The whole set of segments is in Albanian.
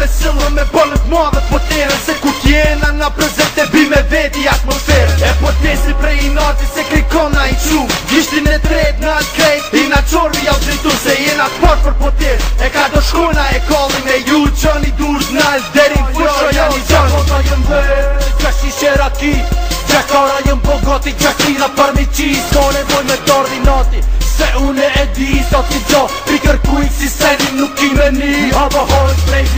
dhe sëllë me bëllët ma dhe të potere Se ku tjena na prezent e me veti atmosferë E po prej i nati se krikon i qumë Gjishtin e tret na të i na qorvi ja u Se jena të parë për potere E ka do shkona e kallin e ju që një durs në alë Derin fërshë ja një qanë Gjako jëm dhe, gja shi shera ki Gjakara jëm bogoti, gjakira për mi qi Skone boj me tordi nati, Se une e di sa ti gjo Pri kërkuj si seni nuk i me ni Hava hoj prej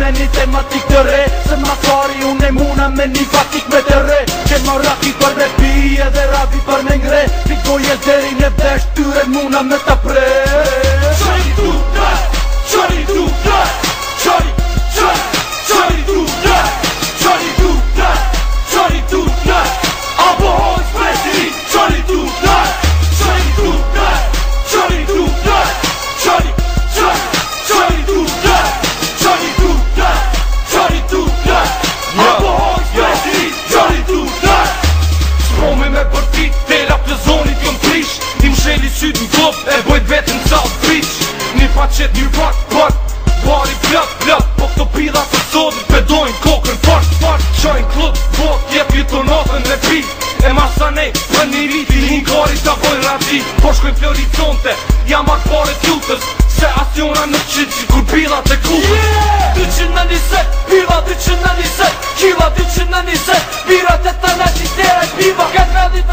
Me një tematik të re Se ma fari une e muna me një fatik me të re Kema rapi për me pi edhe rapi për me ngre Pikoj e zeri në vesh tyre muna me ta prej shit një fuck fuck Bari plak plak Po këto pida së sotin Pedojnë kokën fuck fuck Qojnë klut fuck Jep ju të notën dhe pi E masa ne për një viti një kari të bojnë rati Po shkojnë flori tonte Jam bak pare tjutës Se asiona në qitë që kur pida të kutës Yeah! Dë që në një set Pida dë që në një set Kila dë në një set Pira të të në qitë Tera i piva Këtë në një